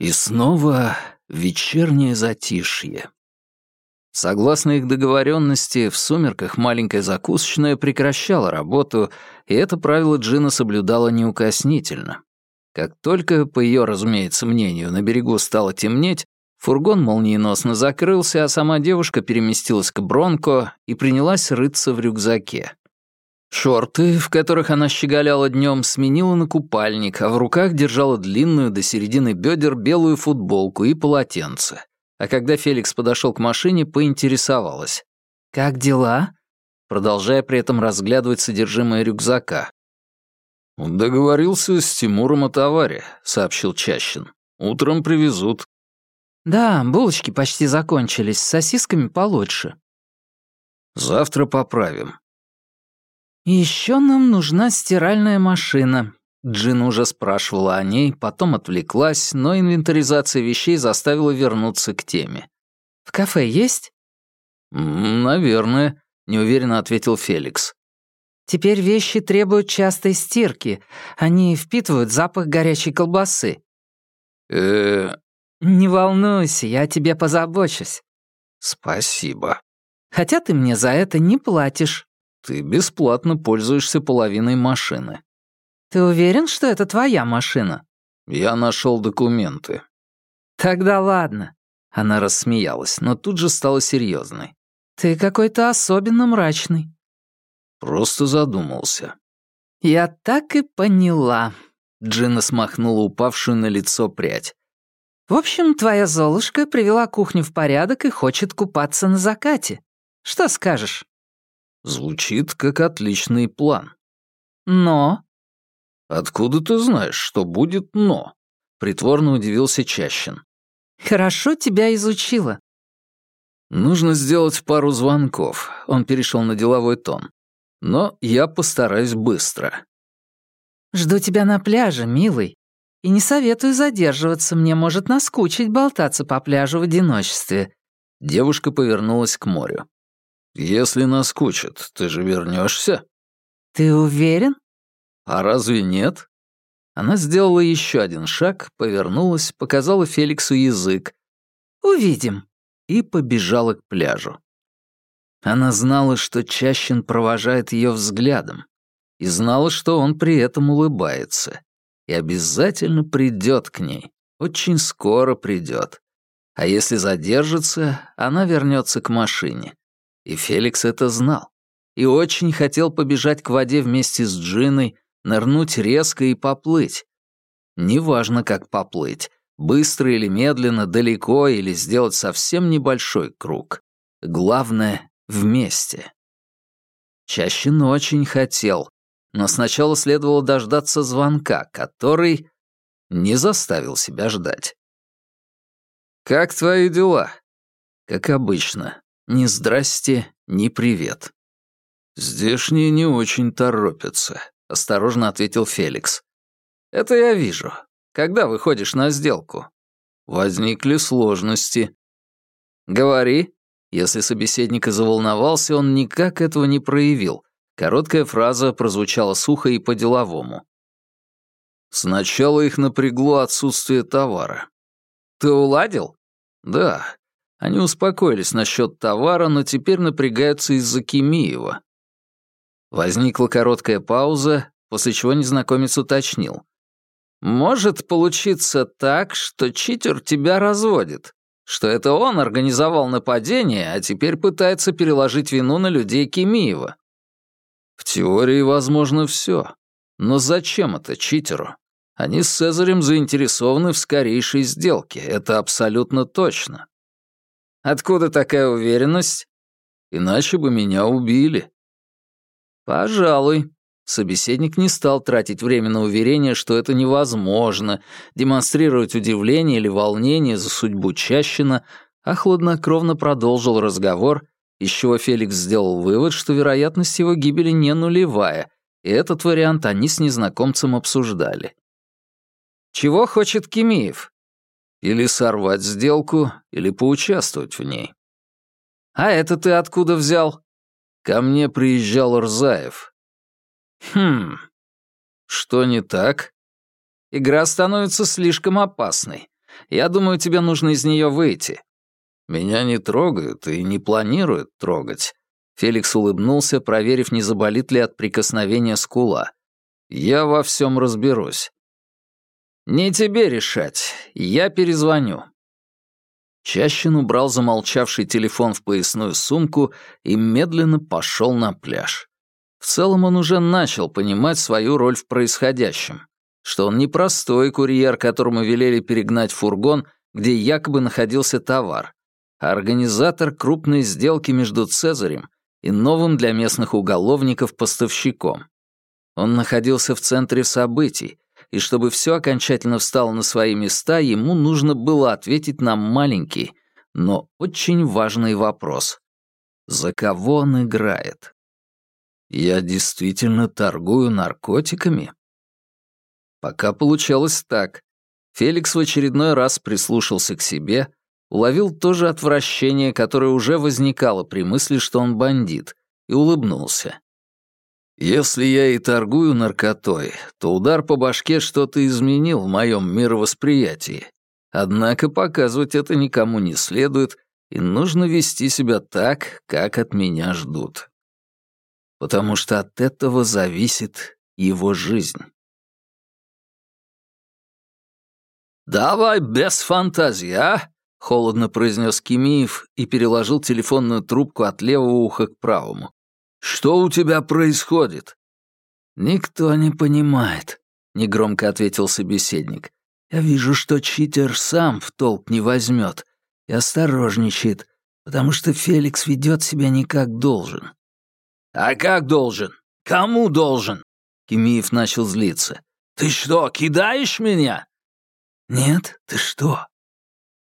И снова вечернее затишье. Согласно их договоренности, в сумерках маленькая закусочная прекращала работу, и это правило Джина соблюдала неукоснительно. Как только, по ее, разумеется, мнению, на берегу стало темнеть, фургон молниеносно закрылся, а сама девушка переместилась к Бронко и принялась рыться в рюкзаке. Шорты, в которых она щеголяла днем, сменила на купальник, а в руках держала длинную до середины бедер белую футболку и полотенце. А когда Феликс подошел к машине, поинтересовалась. «Как дела?» продолжая при этом разглядывать содержимое рюкзака. «Договорился с Тимуром о товаре», — сообщил Чащин. «Утром привезут». «Да, булочки почти закончились, с сосисками получше». «Завтра поправим. «Еще нам нужна стиральная машина». Джин уже спрашивала о ней, потом отвлеклась, но инвентаризация вещей заставила вернуться к теме. «В кафе есть?» «Наверное», — неуверенно ответил Феликс. «Теперь вещи требуют частой стирки. Они впитывают запах горячей колбасы». э «Не волнуйся, я о тебе позабочусь». «Спасибо». «Хотя ты мне за это не платишь». Ты бесплатно пользуешься половиной машины. Ты уверен, что это твоя машина? Я нашел документы. Тогда ладно. Она рассмеялась, но тут же стала серьезной. Ты какой-то особенно мрачный. Просто задумался. Я так и поняла. Джина смахнула упавшую на лицо прядь. В общем, твоя Золушка привела кухню в порядок и хочет купаться на закате. Что скажешь? Звучит как отличный план. Но? Откуда ты знаешь, что будет «но»? Притворно удивился Чащин. Хорошо тебя изучила. Нужно сделать пару звонков. Он перешел на деловой тон. Но я постараюсь быстро. Жду тебя на пляже, милый. И не советую задерживаться, мне может наскучить болтаться по пляжу в одиночестве. Девушка повернулась к морю. «Если наскучит, ты же вернешься? «Ты уверен?» «А разве нет?» Она сделала еще один шаг, повернулась, показала Феликсу язык. «Увидим». И побежала к пляжу. Она знала, что Чащин провожает ее взглядом, и знала, что он при этом улыбается, и обязательно придет к ней, очень скоро придет. А если задержится, она вернется к машине. И Феликс это знал. И очень хотел побежать к воде вместе с Джиной, нырнуть резко и поплыть. Неважно, как поплыть, быстро или медленно, далеко или сделать совсем небольшой круг. Главное — вместе. Чащин очень хотел, но сначала следовало дождаться звонка, который не заставил себя ждать. «Как твои дела?» «Как обычно. Ни здрасте, ни привет. «Здешние не очень торопятся», — осторожно ответил Феликс. «Это я вижу. Когда выходишь на сделку?» «Возникли сложности». «Говори». Если собеседник и заволновался, он никак этого не проявил. Короткая фраза прозвучала сухо и по-деловому. «Сначала их напрягло отсутствие товара». «Ты уладил?» «Да, они успокоились насчет товара, но теперь напрягаются из-за Кимиева. Возникла короткая пауза, после чего незнакомец уточнил. «Может получиться так, что читер тебя разводит, что это он организовал нападение, а теперь пытается переложить вину на людей Кимиева». В теории возможно все. Но зачем это читеру? Они с Цезарем заинтересованы в скорейшей сделке, это абсолютно точно. Откуда такая уверенность? Иначе бы меня убили. Пожалуй. Собеседник не стал тратить время на уверение, что это невозможно, демонстрировать удивление или волнение за судьбу Чащина, а хладнокровно продолжил разговор, из чего Феликс сделал вывод, что вероятность его гибели не нулевая, и этот вариант они с незнакомцем обсуждали. «Чего хочет Кимиев?» Или сорвать сделку, или поучаствовать в ней. А это ты откуда взял? Ко мне приезжал Рзаев. Хм. Что не так? Игра становится слишком опасной. Я думаю, тебе нужно из нее выйти». «Меня не трогают и не планируют трогать». Феликс улыбнулся, проверив, не заболит ли от прикосновения скула. «Я во всем разберусь». «Не тебе решать. Я перезвоню». Чащин убрал замолчавший телефон в поясную сумку и медленно пошел на пляж. В целом он уже начал понимать свою роль в происходящем, что он не простой курьер, которому велели перегнать фургон, где якобы находился товар, а организатор крупной сделки между Цезарем и новым для местных уголовников поставщиком. Он находился в центре событий, и чтобы все окончательно встало на свои места, ему нужно было ответить на маленький, но очень важный вопрос. За кого он играет? Я действительно торгую наркотиками? Пока получалось так. Феликс в очередной раз прислушался к себе, уловил то же отвращение, которое уже возникало при мысли, что он бандит, и улыбнулся. Если я и торгую наркотой, то удар по башке что-то изменил в моем мировосприятии. Однако показывать это никому не следует, и нужно вести себя так, как от меня ждут. Потому что от этого зависит его жизнь. «Давай без фантазии, а?» — холодно произнес Кимиев и переложил телефонную трубку от левого уха к правому. Что у тебя происходит?» «Никто не понимает», — негромко ответил собеседник. «Я вижу, что читер сам в толк не возьмет и осторожничает, потому что Феликс ведет себя не как должен». «А как должен? Кому должен?» Кимиев начал злиться. «Ты что, кидаешь меня?» «Нет, ты что?»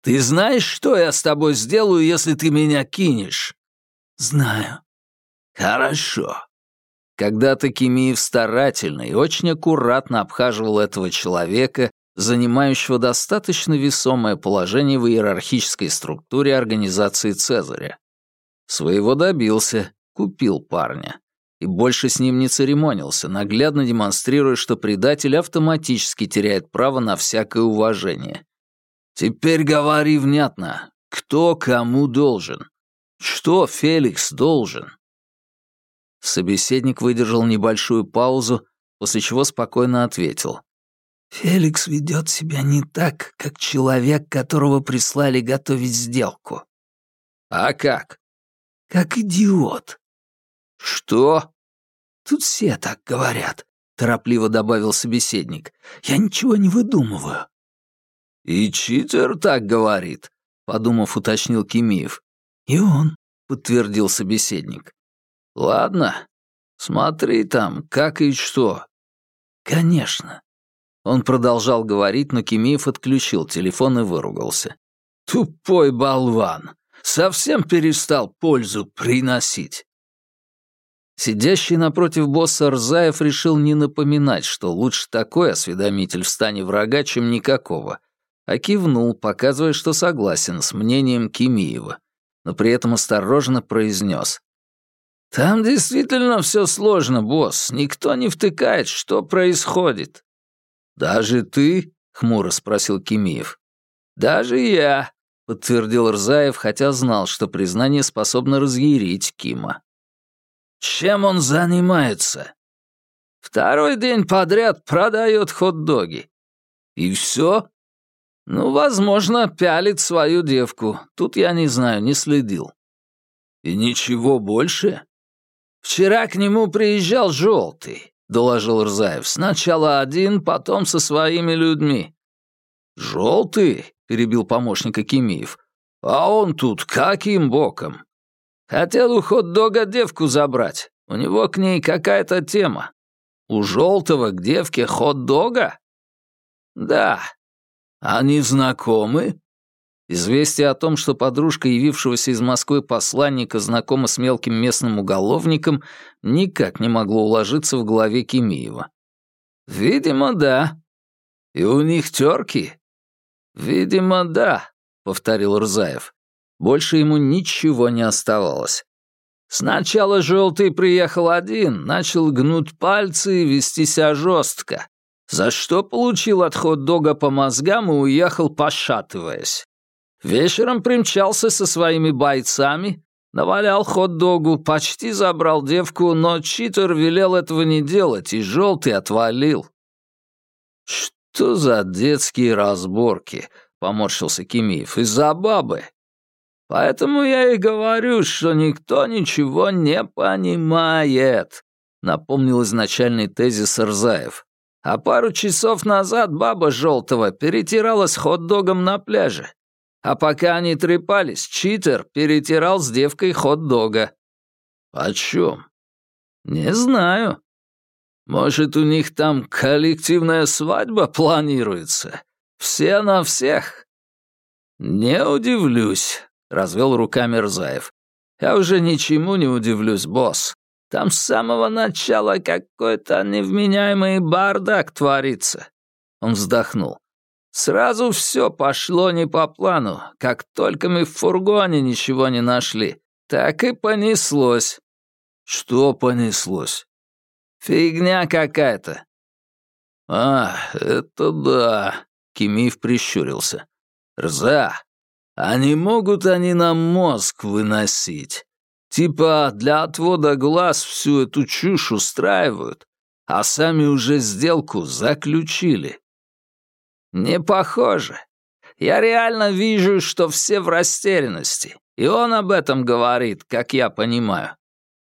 «Ты знаешь, что я с тобой сделаю, если ты меня кинешь?» «Знаю», «Хорошо». Когда-то Кимиев старательно и очень аккуратно обхаживал этого человека, занимающего достаточно весомое положение в иерархической структуре организации Цезаря. Своего добился, купил парня. И больше с ним не церемонился, наглядно демонстрируя, что предатель автоматически теряет право на всякое уважение. «Теперь говори внятно, кто кому должен? Что Феликс должен?» Собеседник выдержал небольшую паузу, после чего спокойно ответил. «Феликс ведет себя не так, как человек, которого прислали готовить сделку». «А как?» «Как идиот». «Что?» «Тут все так говорят», — торопливо добавил собеседник. «Я ничего не выдумываю». «И читер так говорит», — подумав, уточнил Кимиев. «И он», — подтвердил собеседник. «Ладно, смотри там, как и что». «Конечно». Он продолжал говорить, но Кимиев отключил телефон и выругался. «Тупой болван! Совсем перестал пользу приносить!» Сидящий напротив босса Рзаев решил не напоминать, что лучше такой осведомитель в стане врага, чем никакого, а кивнул, показывая, что согласен с мнением Кимиева, но при этом осторожно произнес. «Там действительно все сложно, босс. Никто не втыкает, что происходит». «Даже ты?» — хмуро спросил Кимиев. «Даже я», — подтвердил Рзаев, хотя знал, что признание способно разъярить Кима. «Чем он занимается?» «Второй день подряд продает хот-доги». «И все?» «Ну, возможно, пялит свою девку. Тут я не знаю, не следил». «И ничего больше?» «Вчера к нему приезжал желтый», — доложил Рзаев. «Сначала один, потом со своими людьми». «Желтый?» — перебил помощник Акимиев. «А он тут каким боком?» «Хотел у хот-дога девку забрать. У него к ней какая-то тема. У желтого к девке хот-дога?» «Да». «Они знакомы?» Известие о том, что подружка явившегося из Москвы посланника знакома с мелким местным уголовником, никак не могло уложиться в голове Кимиева. «Видимо, да. И у них терки?» «Видимо, да», — повторил Рзаев. Больше ему ничего не оставалось. Сначала Желтый приехал один, начал гнуть пальцы и вести себя жестко. за что получил от хот-дога по мозгам и уехал, пошатываясь. Вечером примчался со своими бойцами, навалял хот-догу, почти забрал девку, но читер велел этого не делать, и желтый отвалил. «Что за детские разборки?» — поморщился Кимиев. «Из-за бабы. Поэтому я и говорю, что никто ничего не понимает», — напомнил изначальный тезис Рзаев. «А пару часов назад баба Желтого перетиралась хот-догом на пляже. А пока они трепались, читер перетирал с девкой хот-дога». «О чем?» «Не знаю. Может, у них там коллективная свадьба планируется? Все на всех?» «Не удивлюсь», — развел руками Рзаев. «Я уже ничему не удивлюсь, босс. Там с самого начала какой-то невменяемый бардак творится». Он вздохнул. «Сразу все пошло не по плану. Как только мы в фургоне ничего не нашли, так и понеслось». «Что понеслось?» «Фигня какая-то». «А, это да», — Кимиев прищурился. «Рза, а не могут они нам мозг выносить? Типа для отвода глаз всю эту чушь устраивают, а сами уже сделку заключили. Не похоже. Я реально вижу, что все в растерянности, и он об этом говорит, как я понимаю.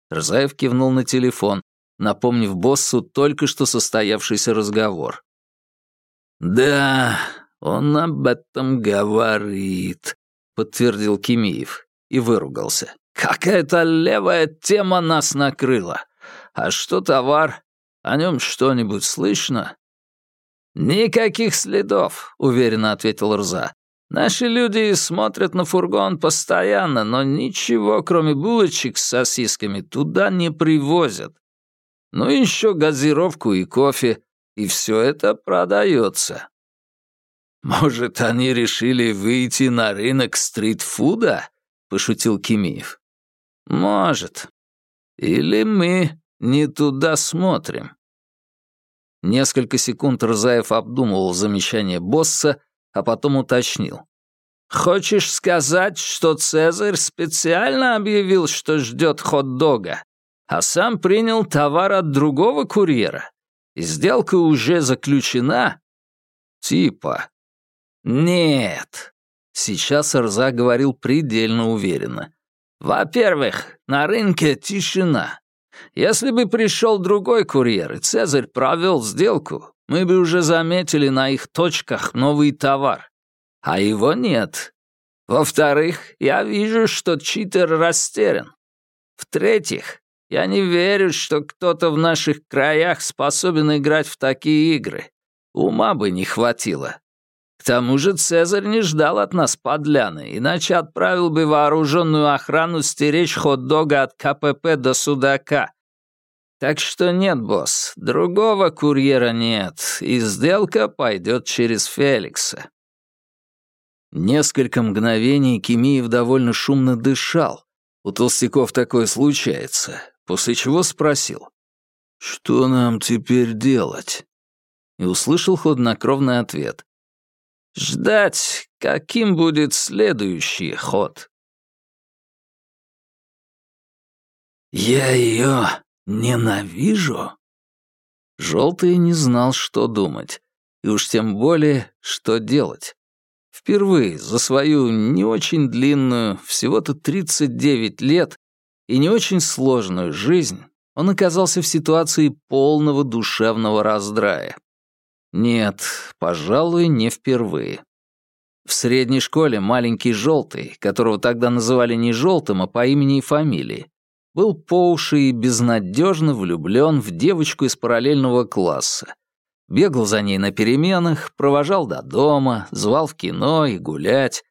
Рзаев кивнул на телефон, напомнив боссу только что состоявшийся разговор. «Да, он об этом говорит», — подтвердил Кимиев и выругался. «Какая-то левая тема нас накрыла. А что товар? О нем что-нибудь слышно?» «Никаких следов», — уверенно ответил Рза. «Наши люди смотрят на фургон постоянно, но ничего, кроме булочек с сосисками, туда не привозят. Ну и еще газировку и кофе, и все это продается. «Может, они решили выйти на рынок стритфуда?» — пошутил Кимиев. «Может. Или мы не туда смотрим». Несколько секунд Рзаев обдумывал замечание босса, а потом уточнил. «Хочешь сказать, что Цезарь специально объявил, что ждет хот-дога, а сам принял товар от другого курьера? И сделка уже заключена?» «Типа», «Нет». Сейчас Рза говорил предельно уверенно. «Во-первых, на рынке тишина. Если бы пришел другой курьер, и Цезарь провел сделку, мы бы уже заметили на их точках новый товар. А его нет. Во-вторых, я вижу, что читер растерян. В-третьих, я не верю, что кто-то в наших краях способен играть в такие игры. Ума бы не хватило. К тому же Цезарь не ждал от нас подляны, иначе отправил бы вооруженную охрану стеречь хот-дога от КПП до Судака. Так что нет, босс, другого курьера нет, и сделка пойдет через Феликса. Несколько мгновений Кимиев довольно шумно дышал. У толстяков такое случается, после чего спросил. «Что нам теперь делать?» И услышал хладнокровный ответ. Ждать, каким будет следующий ход. «Я ее ненавижу?» Желтый не знал, что думать, и уж тем более, что делать. Впервые за свою не очень длинную, всего-то 39 лет, и не очень сложную жизнь он оказался в ситуации полного душевного раздрая. Нет, пожалуй, не впервые. В средней школе маленький желтый, которого тогда называли не желтым, а по имени и фамилии, был по уши и безнадежно влюблен в девочку из параллельного класса. Бегал за ней на переменах, провожал до дома, звал в кино и гулять.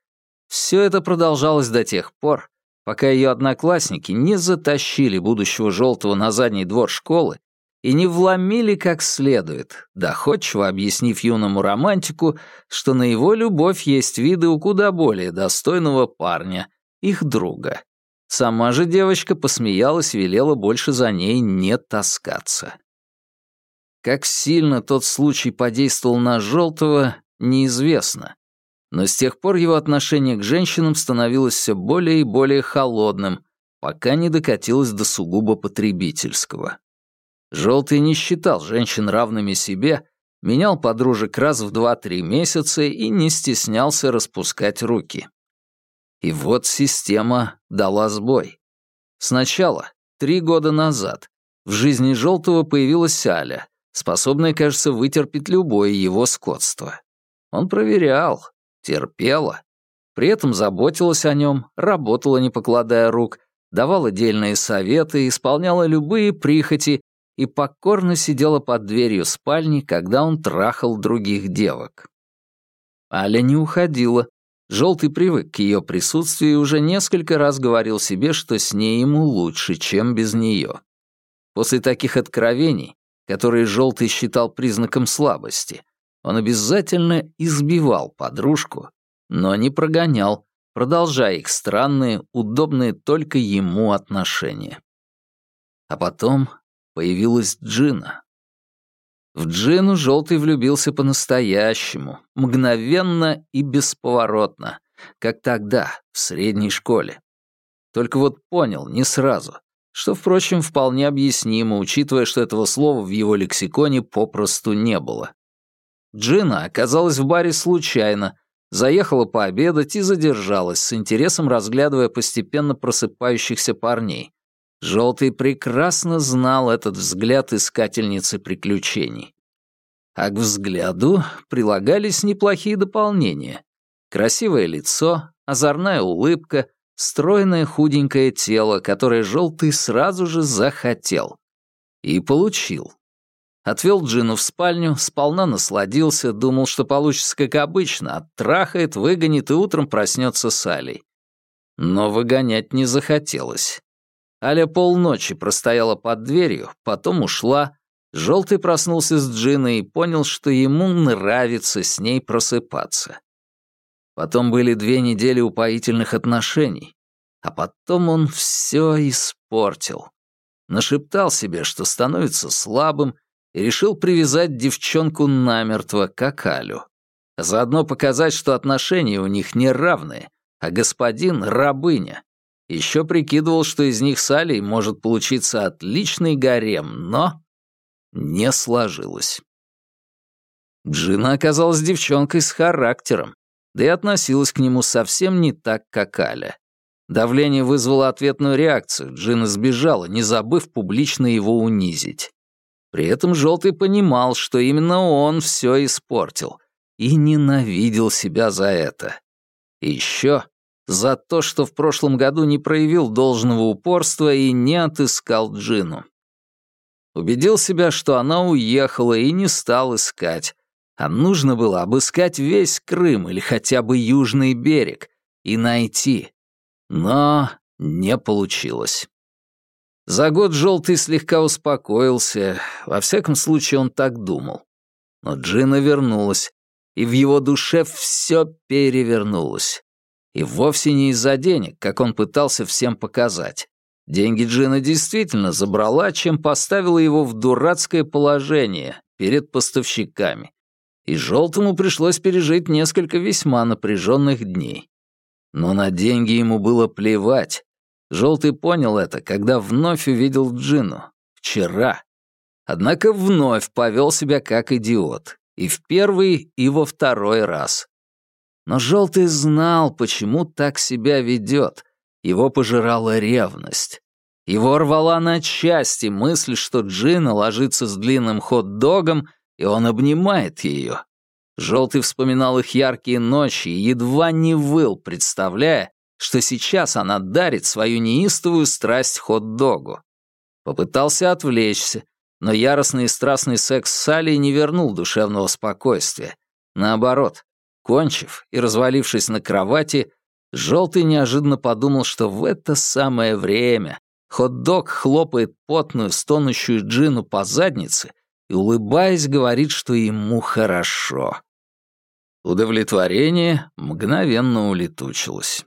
Все это продолжалось до тех пор, пока ее одноклассники не затащили будущего желтого на задний двор школы и не вломили как следует, доходчиво объяснив юному романтику, что на его любовь есть виды у куда более достойного парня, их друга. Сама же девочка посмеялась и велела больше за ней не таскаться. Как сильно тот случай подействовал на Желтого, неизвестно. Но с тех пор его отношение к женщинам становилось все более и более холодным, пока не докатилось до сугубо потребительского. Желтый не считал женщин равными себе, менял подружек раз в два-три месяца и не стеснялся распускать руки. И вот система дала сбой. Сначала, три года назад, в жизни Желтого появилась Аля, способная, кажется, вытерпеть любое его скотство. Он проверял, терпела, при этом заботилась о нем, работала, не покладая рук, давала дельные советы, исполняла любые прихоти и покорно сидела под дверью спальни, когда он трахал других девок. Аля не уходила. Желтый привык к ее присутствию и уже несколько раз говорил себе, что с ней ему лучше, чем без нее. После таких откровений, которые Желтый считал признаком слабости, он обязательно избивал подружку, но не прогонял, продолжая их странные, удобные только ему отношения. А потом появилась Джина. В Джину Желтый влюбился по-настоящему, мгновенно и бесповоротно, как тогда, в средней школе. Только вот понял не сразу, что, впрочем, вполне объяснимо, учитывая, что этого слова в его лексиконе попросту не было. Джина оказалась в баре случайно, заехала пообедать и задержалась, с интересом разглядывая постепенно просыпающихся парней. Желтый прекрасно знал этот взгляд искательницы приключений. А к взгляду прилагались неплохие дополнения. Красивое лицо, озорная улыбка, стройное худенькое тело, которое Желтый сразу же захотел. И получил. Отвел Джину в спальню, сполна насладился, думал, что получится как обычно, оттрахает, выгонит и утром проснется с Алей. Но выгонять не захотелось. Аля полночи простояла под дверью, потом ушла. Желтый проснулся с Джиной и понял, что ему нравится с ней просыпаться. Потом были две недели упоительных отношений, а потом он все испортил. Нашептал себе, что становится слабым, и решил привязать девчонку намертво, как Алю. заодно показать, что отношения у них неравные, а господин — рабыня. Еще прикидывал, что из них с Алей может получиться отличный гарем, но не сложилось. Джина оказалась девчонкой с характером, да и относилась к нему совсем не так, как Аля. Давление вызвало ответную реакцию, Джина сбежала, не забыв публично его унизить. При этом Желтый понимал, что именно он все испортил, и ненавидел себя за это. И еще за то, что в прошлом году не проявил должного упорства и не отыскал Джину. Убедил себя, что она уехала и не стал искать, а нужно было обыскать весь Крым или хотя бы Южный берег и найти. Но не получилось. За год Желтый слегка успокоился, во всяком случае он так думал. Но Джина вернулась, и в его душе все перевернулось. И вовсе не из-за денег, как он пытался всем показать. Деньги Джина действительно забрала, чем поставила его в дурацкое положение перед поставщиками. И Желтому пришлось пережить несколько весьма напряженных дней. Но на деньги ему было плевать, Желтый понял это, когда вновь увидел Джину. Вчера. Однако вновь повел себя как идиот. И в первый, и во второй раз. Но Желтый знал, почему так себя ведет. Его пожирала ревность. Его рвала на части мысль, что Джина ложится с длинным хот-догом, и он обнимает ее. Желтый вспоминал их яркие ночи и едва не выл, представляя, что сейчас она дарит свою неистовую страсть хот-догу. Попытался отвлечься, но яростный и страстный секс с Салли не вернул душевного спокойствия. Наоборот, кончив и развалившись на кровати, Желтый неожиданно подумал, что в это самое время хот-дог хлопает потную, стонущую Джину по заднице и, улыбаясь, говорит, что ему хорошо. Удовлетворение мгновенно улетучилось.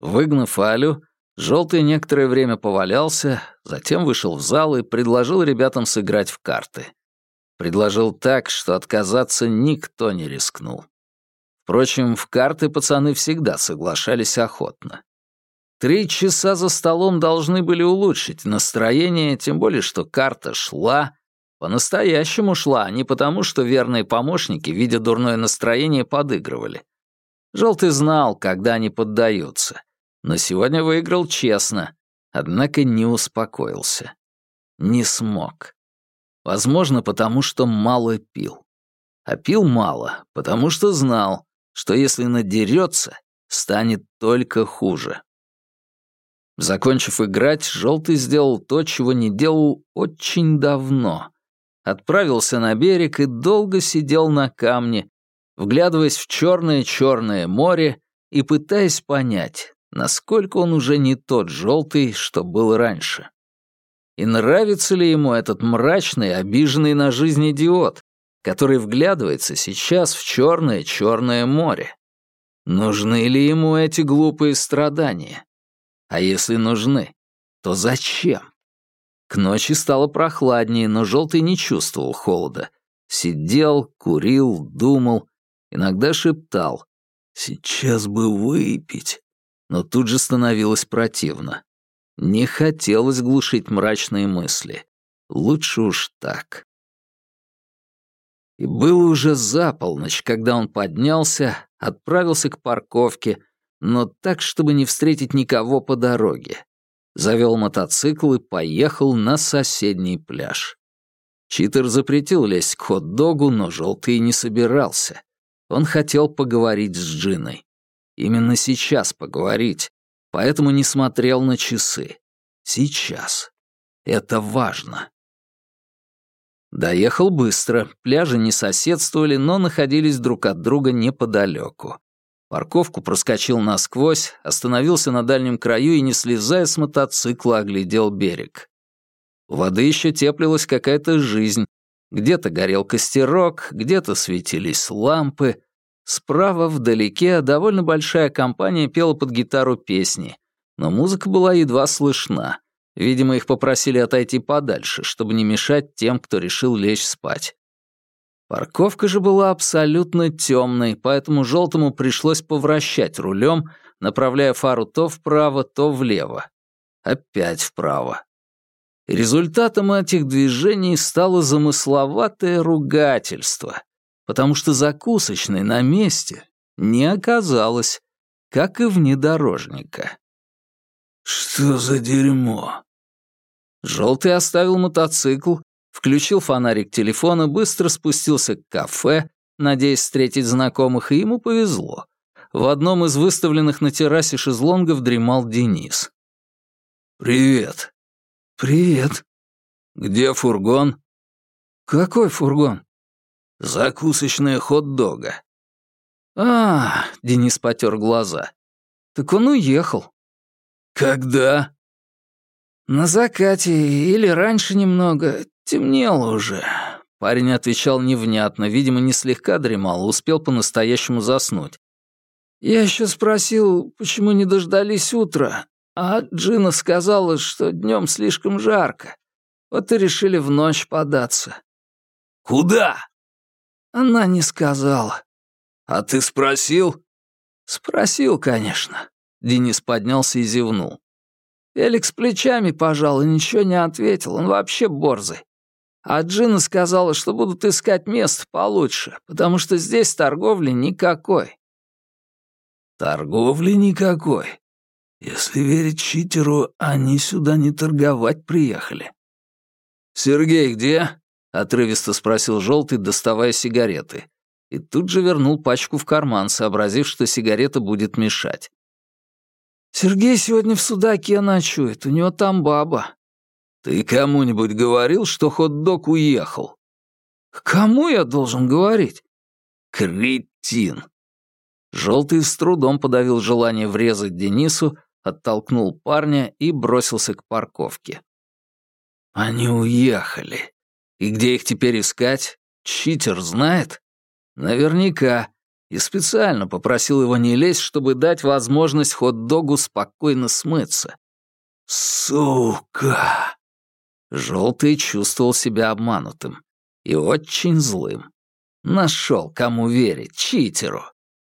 Выгнав Алю, Желтый некоторое время повалялся, затем вышел в зал и предложил ребятам сыграть в карты. Предложил так, что отказаться никто не рискнул. Впрочем, в карты пацаны всегда соглашались охотно. Три часа за столом должны были улучшить настроение, тем более, что карта шла, по-настоящему шла, а не потому, что верные помощники, видя дурное настроение, подыгрывали. Желтый знал, когда они поддаются, но сегодня выиграл честно, однако не успокоился. Не смог. Возможно, потому что мало пил. А пил мало, потому что знал, что если надерется, станет только хуже. Закончив играть, Желтый сделал то, чего не делал очень давно. Отправился на берег и долго сидел на камне, вглядываясь в черное-черное море и пытаясь понять, насколько он уже не тот Желтый, что был раньше. И нравится ли ему этот мрачный, обиженный на жизнь идиот, который вглядывается сейчас в черное-черное море? Нужны ли ему эти глупые страдания? А если нужны, то зачем? К ночи стало прохладнее, но Желтый не чувствовал холода. Сидел, курил, думал, иногда шептал «Сейчас бы выпить», но тут же становилось противно. Не хотелось глушить мрачные мысли. Лучше уж так. И было уже за полночь, когда он поднялся, отправился к парковке, но так, чтобы не встретить никого по дороге. Завел мотоцикл и поехал на соседний пляж. Читер запретил лезть к хот-догу, но желтый не собирался. Он хотел поговорить с Джиной. Именно сейчас поговорить, поэтому не смотрел на часы. Сейчас. Это важно. Доехал быстро, пляжи не соседствовали, но находились друг от друга неподалеку. Парковку проскочил насквозь, остановился на дальнем краю и, не слезая с мотоцикла, оглядел берег. У воды еще теплилась какая-то жизнь. Где-то горел костерок, где-то светились лампы, Справа, вдалеке, довольно большая компания пела под гитару песни, но музыка была едва слышна. Видимо, их попросили отойти подальше, чтобы не мешать тем, кто решил лечь спать. Парковка же была абсолютно темной, поэтому желтому пришлось повращать рулем, направляя фару то вправо, то влево. Опять вправо. результатом этих движений стало замысловатое ругательство — потому что закусочной на месте не оказалось, как и внедорожника. «Что за дерьмо?» Желтый оставил мотоцикл, включил фонарик телефона, быстро спустился к кафе, надеясь встретить знакомых, и ему повезло. В одном из выставленных на террасе шезлонгов дремал Денис. «Привет». «Привет». «Где фургон?» «Какой фургон?» Закусочная хот-дога. А, Денис потер глаза. Так он уехал. Когда? На закате или раньше немного. Темнело уже. Парень отвечал невнятно, видимо, не слегка дремал, успел по-настоящему заснуть. Я еще спросил, почему не дождались утра, а Джина сказала, что днем слишком жарко. Вот и решили в ночь податься. «Куда?» Она не сказала. А ты спросил? Спросил, конечно. Денис поднялся и зевнул. Феликс плечами пожал и ничего не ответил, он вообще борзый. А Джина сказала, что будут искать место получше, потому что здесь торговли никакой. Торговли никакой? Если верить читеру, они сюда не торговать приехали. «Сергей где?» Отрывисто спросил желтый, доставая сигареты. И тут же вернул пачку в карман, сообразив, что сигарета будет мешать. «Сергей сегодня в судаке ночует, у него там баба». «Ты кому-нибудь говорил, что хот-дог уехал?» «Кому я должен говорить?» «Кретин!» Желтый с трудом подавил желание врезать Денису, оттолкнул парня и бросился к парковке. «Они уехали», и где их теперь искать? Читер знает? Наверняка. И специально попросил его не лезть, чтобы дать возможность хот-догу спокойно смыться. Сука! Желтый чувствовал себя обманутым. И очень злым. Нашел, кому верить, читеру.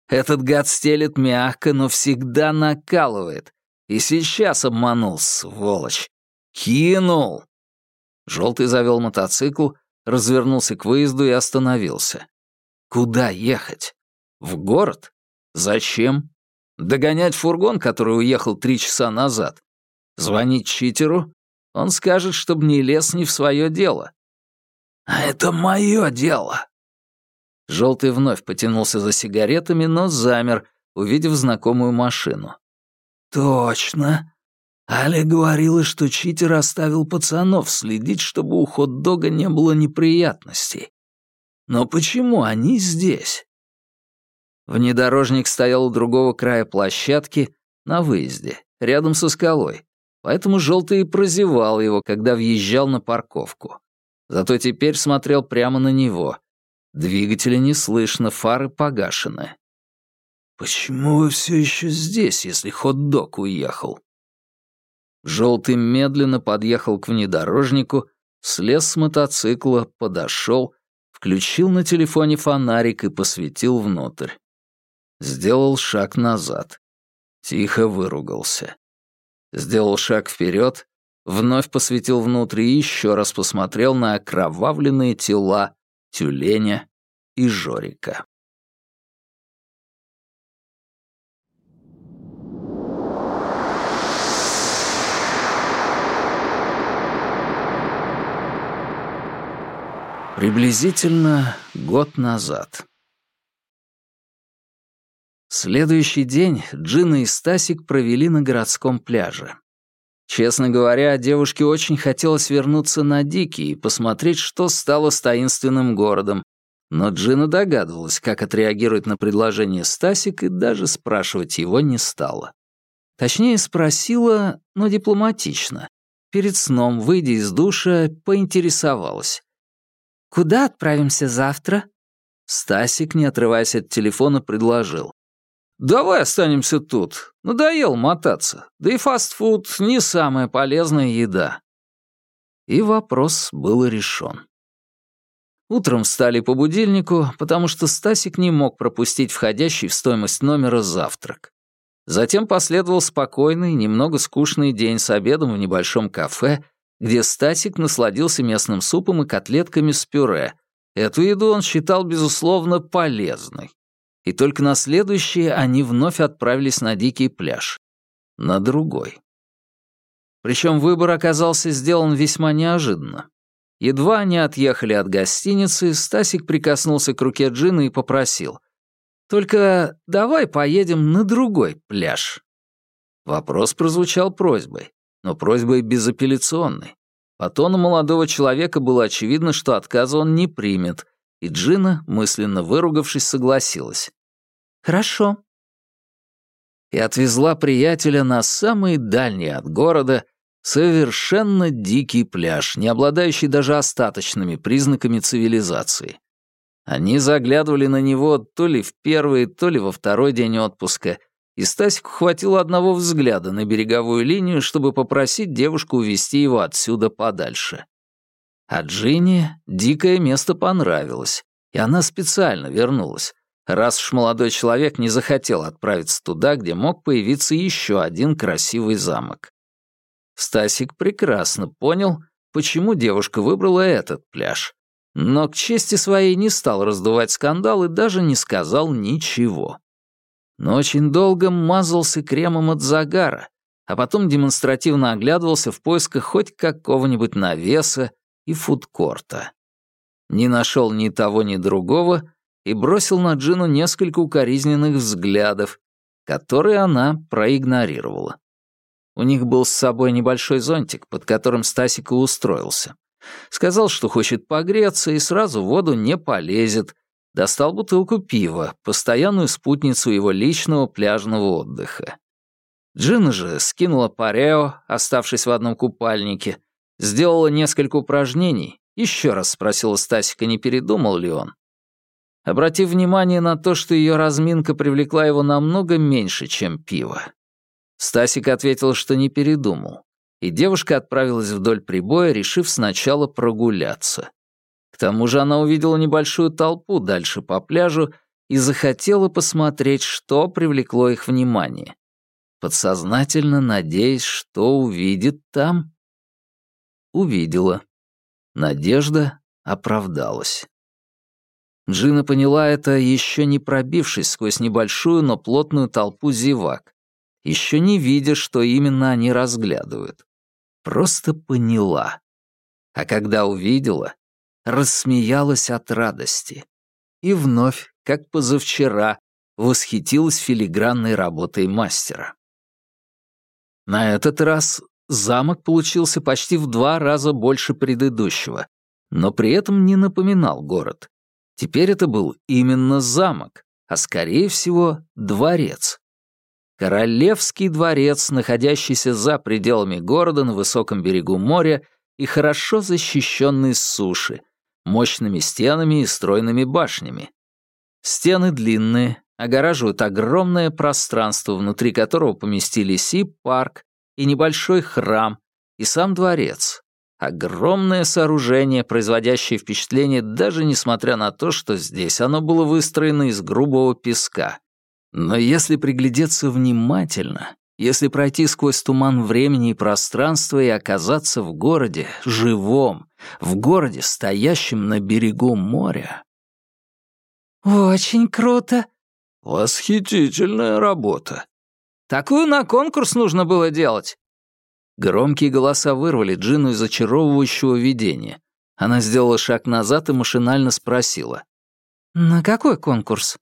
Этот гад стелет мягко, но всегда накалывает. И сейчас обманул, сволочь. Кинул. Желтый завел мотоцикл, развернулся к выезду и остановился. Куда ехать? В город? Зачем? Догонять фургон, который уехал три часа назад? Звонить читеру? Он скажет, чтобы не лез не в свое дело. А это мое дело. Желтый вновь потянулся за сигаретами, но замер, увидев знакомую машину. Точно. Аля говорила, что читер оставил пацанов следить, чтобы у хот-дога не было неприятностей. Но почему они здесь? Внедорожник стоял у другого края площадки, на выезде, рядом со скалой, поэтому Желтый и прозевал его, когда въезжал на парковку. Зато теперь смотрел прямо на него. Двигателя не слышно, фары погашены. «Почему вы все еще здесь, если хот-дог уехал?» Желтый медленно подъехал к внедорожнику, слез с мотоцикла, подошел, включил на телефоне фонарик и посветил внутрь. Сделал шаг назад. Тихо выругался. Сделал шаг вперед, вновь посветил внутрь и еще раз посмотрел на окровавленные тела тюленя и Жорика. Приблизительно год назад. Следующий день Джина и Стасик провели на городском пляже. Честно говоря, девушке очень хотелось вернуться на Дикий и посмотреть, что стало с таинственным городом, но Джина догадывалась, как отреагирует на предложение Стасик, и даже спрашивать его не стала. Точнее, спросила, но дипломатично. Перед сном, выйдя из душа, поинтересовалась. «Куда отправимся завтра?» Стасик, не отрываясь от телефона, предложил. «Давай останемся тут. Надоел мотаться. Да и фастфуд — не самая полезная еда». И вопрос был решен. Утром встали по будильнику, потому что Стасик не мог пропустить входящий в стоимость номера завтрак. Затем последовал спокойный, немного скучный день с обедом в небольшом кафе где Стасик насладился местным супом и котлетками с пюре. Эту еду он считал, безусловно, полезной. И только на следующие они вновь отправились на дикий пляж. На другой. Причем выбор оказался сделан весьма неожиданно. Едва они отъехали от гостиницы, Стасик прикоснулся к руке Джина и попросил. «Только давай поедем на другой пляж». Вопрос прозвучал просьбой но просьбой безапелляционной. По тону молодого человека было очевидно, что отказа он не примет, и Джина, мысленно выругавшись, согласилась. «Хорошо». И отвезла приятеля на самый дальний от города, совершенно дикий пляж, не обладающий даже остаточными признаками цивилизации. Они заглядывали на него то ли в первый, то ли во второй день отпуска — и Стасику хватило одного взгляда на береговую линию, чтобы попросить девушку увести его отсюда подальше. А Джинни дикое место понравилось, и она специально вернулась, раз уж молодой человек не захотел отправиться туда, где мог появиться еще один красивый замок. Стасик прекрасно понял, почему девушка выбрала этот пляж, но к чести своей не стал раздувать скандал и даже не сказал ничего но очень долго мазался кремом от загара, а потом демонстративно оглядывался в поисках хоть какого-нибудь навеса и фудкорта. Не нашел ни того, ни другого и бросил на Джину несколько укоризненных взглядов, которые она проигнорировала. У них был с собой небольшой зонтик, под которым Стасик и устроился. Сказал, что хочет погреться и сразу в воду не полезет, достал бутылку пива, постоянную спутницу его личного пляжного отдыха. Джина же скинула парео, оставшись в одном купальнике, сделала несколько упражнений, еще раз спросила Стасика, не передумал ли он. Обратив внимание на то, что ее разминка привлекла его намного меньше, чем пиво. Стасик ответил, что не передумал, и девушка отправилась вдоль прибоя, решив сначала прогуляться тому же она увидела небольшую толпу дальше по пляжу и захотела посмотреть, что привлекло их внимание. Подсознательно надеясь, что увидит там. Увидела. Надежда оправдалась. Джина поняла это, еще не пробившись сквозь небольшую, но плотную толпу зевак, еще не видя, что именно они разглядывают. Просто поняла. А когда увидела, рассмеялась от радости. И вновь, как позавчера, восхитилась филигранной работой мастера. На этот раз замок получился почти в два раза больше предыдущего, но при этом не напоминал город. Теперь это был именно замок, а скорее всего дворец. Королевский дворец, находящийся за пределами города на высоком берегу моря и хорошо защищенный с суши, мощными стенами и стройными башнями. Стены длинные, огораживают огромное пространство, внутри которого поместились и парк, и небольшой храм, и сам дворец. Огромное сооружение, производящее впечатление даже несмотря на то, что здесь оно было выстроено из грубого песка. Но если приглядеться внимательно, если пройти сквозь туман времени и пространства и оказаться в городе, живом, в городе, стоящем на берегу моря... «Очень круто», «Восхитительная работа!» «Такую на конкурс нужно было делать!» Громкие голоса вырвали Джину из очаровывающего видения. Она сделала шаг назад и машинально спросила. «На какой конкурс?»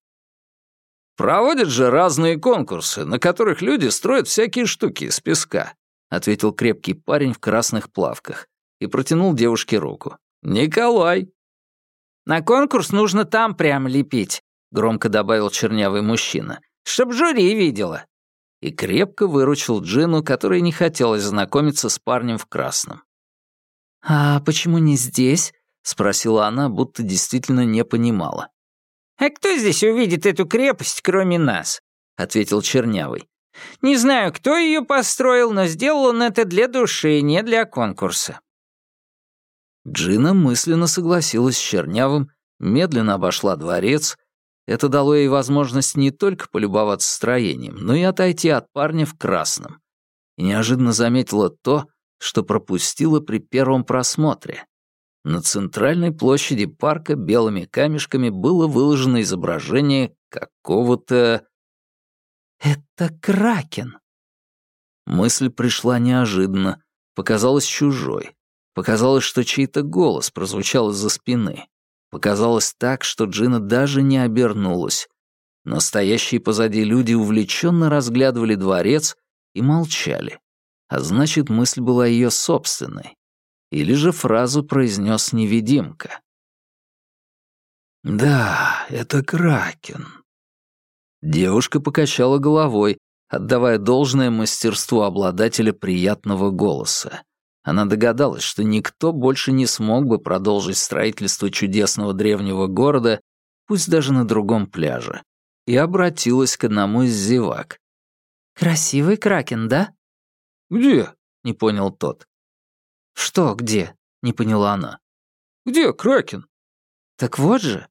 «Проводят же разные конкурсы, на которых люди строят всякие штуки из песка», ответил крепкий парень в красных плавках и протянул девушке руку. «Николай!» «На конкурс нужно там прям лепить. — громко добавил чернявый мужчина, — «чтоб жюри видела». И крепко выручил Джину, которой не хотелось знакомиться с парнем в красном. «А почему не здесь?» — спросила она, будто действительно не понимала. «А кто здесь увидит эту крепость, кроме нас?» — ответил Чернявый. «Не знаю, кто ее построил, но сделал он это для души, не для конкурса». Джина мысленно согласилась с Чернявым, медленно обошла дворец это дало ей возможность не только полюбоваться строением, но и отойти от парня в красном. И неожиданно заметила то, что пропустила при первом просмотре. На центральной площади парка белыми камешками было выложено изображение какого-то... «Это Кракен!» Мысль пришла неожиданно, показалась чужой. Показалось, что чей-то голос прозвучал из-за спины. Показалось так, что Джина даже не обернулась. Но стоящие позади люди увлеченно разглядывали дворец и молчали. А значит, мысль была ее собственной. Или же фразу произнес невидимка. «Да, это Кракен». Девушка покачала головой, отдавая должное мастерству обладателя приятного голоса. Она догадалась, что никто больше не смог бы продолжить строительство чудесного древнего города, пусть даже на другом пляже, и обратилась к одному из зевак. «Красивый кракен, да?» «Где?» — не понял тот. «Что где?» — не поняла она. «Где кракен?» «Так вот же».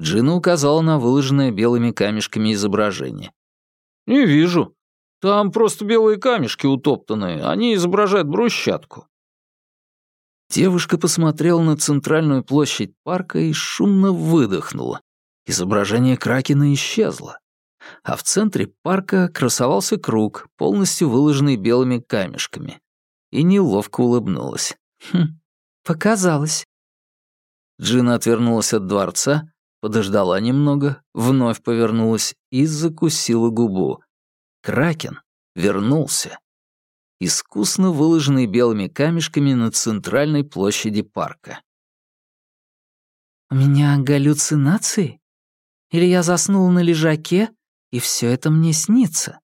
Джина указала на выложенное белыми камешками изображение. «Не вижу. Там просто белые камешки утоптанные, они изображают брусчатку». Девушка посмотрела на центральную площадь парка и шумно выдохнула. Изображение Кракена исчезло. А в центре парка красовался круг, полностью выложенный белыми камешками. И неловко улыбнулась. «Хм, показалось». Джина отвернулась от дворца, подождала немного, вновь повернулась и закусила губу. Кракен вернулся искусно выложенный белыми камешками на центральной площади парка. «У меня галлюцинации? Или я заснула на лежаке, и все это мне снится?»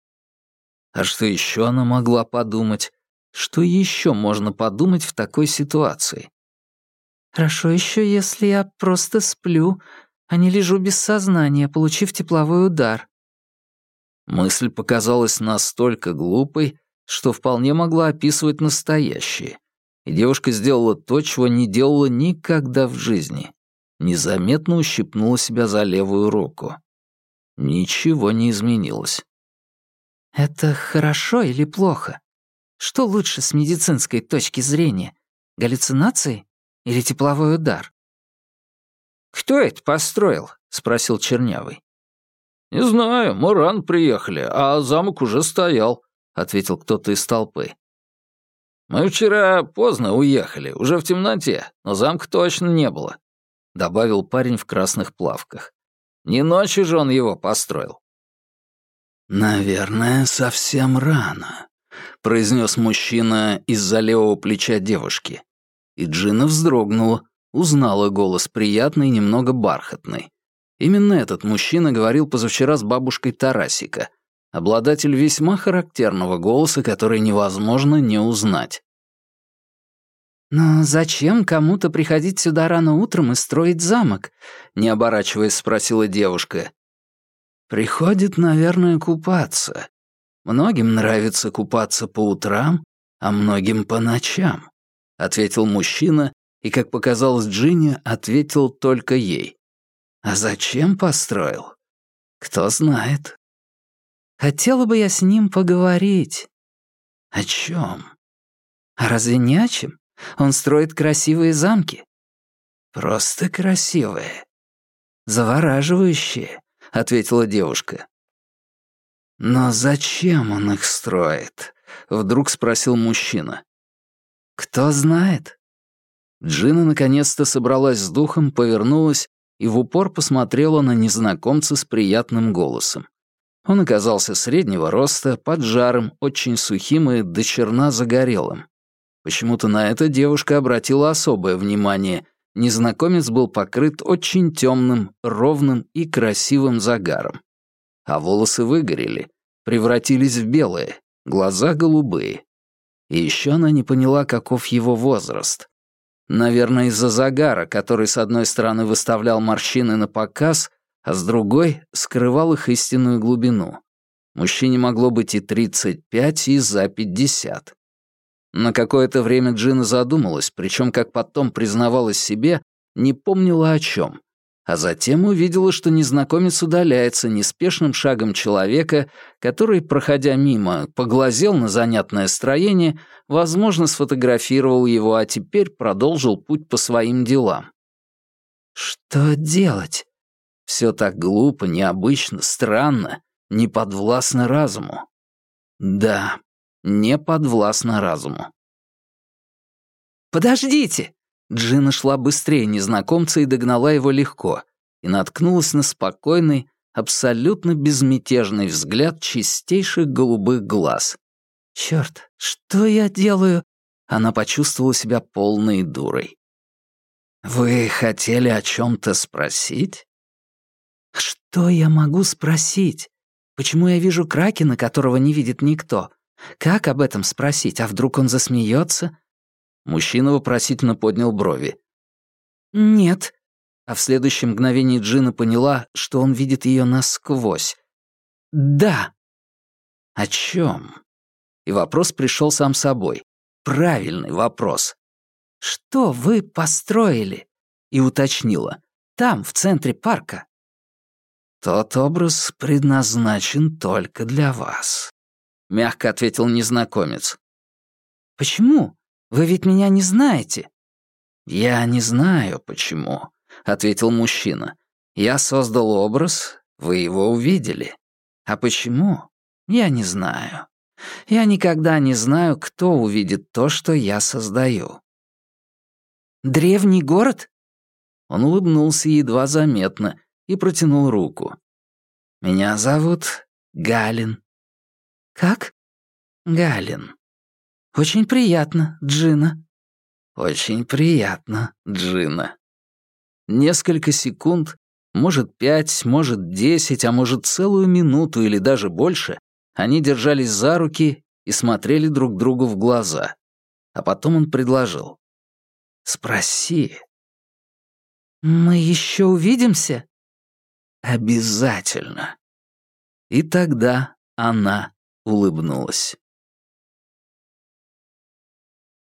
А что еще она могла подумать? Что еще можно подумать в такой ситуации? «Хорошо еще, если я просто сплю, а не лежу без сознания, получив тепловой удар». Мысль показалась настолько глупой, что вполне могла описывать настоящее. И девушка сделала то, чего не делала никогда в жизни. незаметно ущипнула себя за левую руку. Ничего не изменилось. «Это хорошо или плохо? Что лучше с медицинской точки зрения? Галлюцинации или тепловой удар?» «Кто это построил?» — спросил Чернявый. «Не знаю, мы рано приехали, а замок уже стоял», — ответил кто-то из толпы. «Мы вчера поздно уехали, уже в темноте, но замка точно не было», — добавил парень в красных плавках. «Не ночью же он его построил». «Наверное, совсем рано», — произнес мужчина из-за левого плеча девушки. И Джина вздрогнула, узнала голос приятный, немного бархатный. Именно этот мужчина говорил позавчера с бабушкой Тарасика, обладатель весьма характерного голоса, который невозможно не узнать. «Но зачем кому-то приходить сюда рано утром и строить замок?» — не оборачиваясь, спросила девушка. «Приходит, наверное, купаться. Многим нравится купаться по утрам, а многим по ночам», — ответил мужчина и, как показалось Джинни, ответил только ей. «А зачем построил? Кто знает». «Хотела бы я с ним поговорить». «О чем? «А разве не о чем? Он строит красивые замки». «Просто красивые». «Завораживающие», — ответила девушка. «Но зачем он их строит?» — вдруг спросил мужчина. «Кто знает?» Джина наконец-то собралась с духом, повернулась и в упор посмотрела на незнакомца с приятным голосом. Он оказался среднего роста, поджарым, очень сухим и до черна загорелым. Почему-то на это девушка обратила особое внимание. Незнакомец был покрыт очень темным, ровным и красивым загаром. А волосы выгорели, превратились в белые, глаза голубые. И еще она не поняла, каков его возраст. Наверное, из-за загара, который с одной стороны выставлял морщины на показ, а с другой скрывал их истинную глубину. Мужчине могло быть и 35, и за 50. На какое-то время Джина задумалась, причем, как потом признавалась себе, не помнила о чем а затем увидела, что незнакомец удаляется неспешным шагом человека, который, проходя мимо, поглазел на занятное строение, возможно, сфотографировал его, а теперь продолжил путь по своим делам. «Что делать?» Все так глупо, необычно, странно, не подвластно разуму. Да, не подвластно разуму. «Подождите!» Джина шла быстрее незнакомца и догнала его легко, и наткнулась на спокойный, абсолютно безмятежный взгляд чистейших голубых глаз. «Чёрт, что я делаю?» Она почувствовала себя полной дурой. «Вы хотели о чем-то спросить?» «Что я могу спросить? Почему я вижу Кракена, которого не видит никто? Как об этом спросить? А вдруг он засмеется? Мужчина вопросительно поднял брови. «Нет». А в следующем мгновении Джина поняла, что он видит ее насквозь. «Да». «О чем?» И вопрос пришел сам собой. Правильный вопрос. «Что вы построили?» И уточнила. «Там, в центре парка». «Тот образ предназначен только для вас», — мягко ответил незнакомец. «Почему? Вы ведь меня не знаете». «Я не знаю, почему», — ответил мужчина. «Я создал образ, вы его увидели. А почему? Я не знаю. Я никогда не знаю, кто увидит то, что я создаю». «Древний город?» Он улыбнулся едва заметно и протянул руку. «Меня зовут Галин». «Как?» «Галин». «Очень приятно, Джина». «Очень приятно, Джина». Несколько секунд, может пять, может десять, а может целую минуту или даже больше, они держались за руки и смотрели друг другу в глаза. А потом он предложил. «Спроси». «Мы еще увидимся?» «Обязательно». И тогда она улыбнулась.